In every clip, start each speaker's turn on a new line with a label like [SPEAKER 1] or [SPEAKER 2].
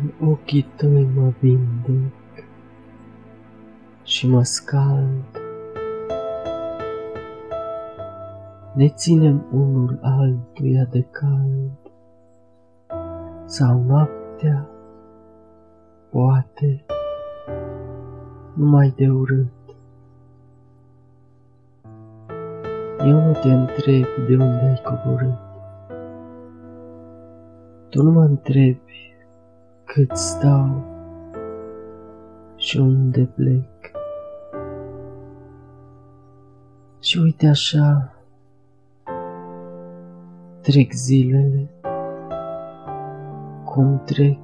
[SPEAKER 1] În ochii tăi mă vindec și mă scald. Ne ținem unul altuia de cald sau noaptea, poate, numai de urât. Eu nu te întreb de unde ai coborât. Tu nu mă întrebi cât stau și unde plec. Și uite așa, trec zilele, cum trec.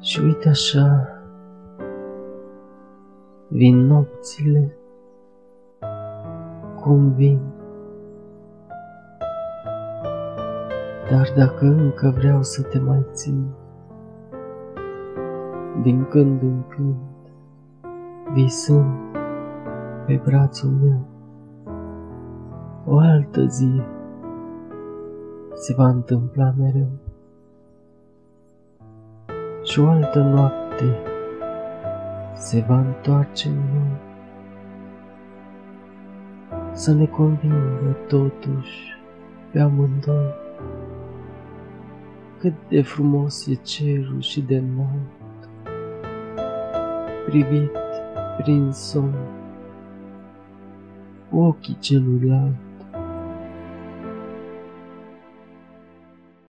[SPEAKER 1] Și uite așa, vin nopțile, cum vin. Dar dacă încă vreau să te mai țin, din când în când, visând pe brațul meu, o altă zi se va întâmpla mereu. Și o altă noapte se va întoarce în noi. Să ne convingă totuși pe amândoi cât de frumos e cerul și de înalt, privit prin somn, ochii celuilalt